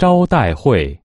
招待会